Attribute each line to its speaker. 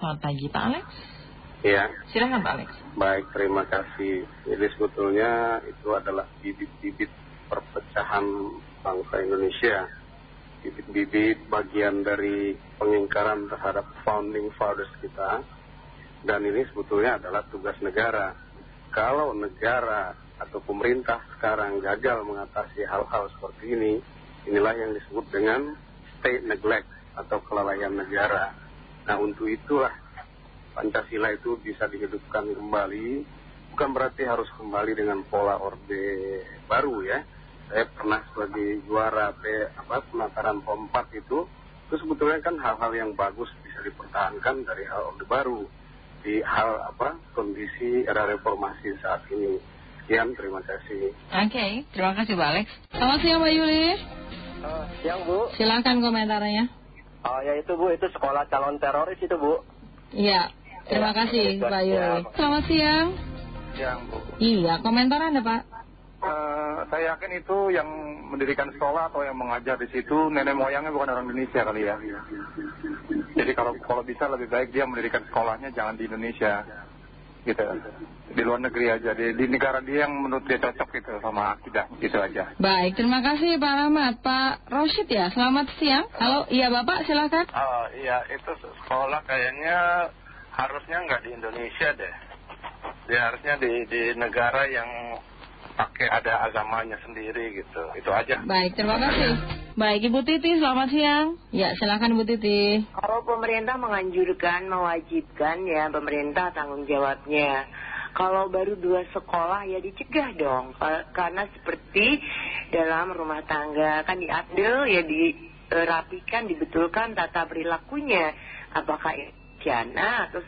Speaker 1: Selamat pagi Pak Alex.
Speaker 2: Ya.
Speaker 1: Silahkan Pak Alex.
Speaker 2: Baik, terima kasih. Jadi sebetulnya itu adalah bibit-bibit perpecahan bangsa Indonesia. Bibit-bibit bagian dari pengingkaran terhadap founding fathers kita. Dan ini sebetulnya adalah tugas negara. Kalau negara atau pemerintah sekarang gagal mengatasi hal-hal seperti ini, inilah yang disebut dengan state neglect atau kelalaian negara. Nah untuk itulah Pancasila itu bisa dihidupkan kembali, bukan berarti harus kembali dengan pola orde baru ya. Saya pernah sebagai juara P, apa, penataran POM 4 itu, itu sebetulnya kan hal-hal yang bagus bisa dipertahankan dari hal orde baru di hal apa kondisi era reformasi saat ini. Sekian, terima kasih.
Speaker 1: Oke, terima kasih Pak Alex. Selamat siang Pak Yuli.
Speaker 3: Uh, siang Bu.
Speaker 1: Silakan komentarnya.
Speaker 3: Oh ya itu Bu, itu sekolah calon teroris itu Bu.
Speaker 1: Iya, terima
Speaker 3: Ya,
Speaker 1: kasih
Speaker 3: ya,
Speaker 1: Pak
Speaker 3: ya. Pak.
Speaker 1: Selamat siang.
Speaker 4: Yang Bu,
Speaker 1: Iya, komentar Anda Pak.
Speaker 4: Eh, saya yakin itu yang mendirikan sekolah atau yang mengajar di situ nenek moyangnya bukan orang Indonesia kali ya. Jadi kalau kalau bisa lebih baik dia mendirikan sekolahnya jangan di Indonesia, gitu. Di luar negeri aja, di, di negara dia yang menurut dia cocok gitu sama akidah, gitu aja.
Speaker 1: Baik, terima kasih Pak Rahmat. Pak Roshid ya, selamat siang. Halo, iya Bapak silakan.
Speaker 5: Oh iya itu sekolah kayaknya harusnya nggak di Indonesia deh. Dia harusnya di, di negara yang pakai ada agamanya sendiri gitu. Itu aja.
Speaker 1: Baik, terima kasih. Baik, Ibu Titi selamat siang. Ya, silakan Ibu Titi.
Speaker 6: Kalau pemerintah menganjurkan, mewajibkan ya pemerintah tanggung jawabnya. Kalau baru dua sekolah ya dicegah dong. Ka- Karena seperti dalam rumah tangga kan diadil ya dirapikan, dibetulkan tata perilakunya. Apakah jana atau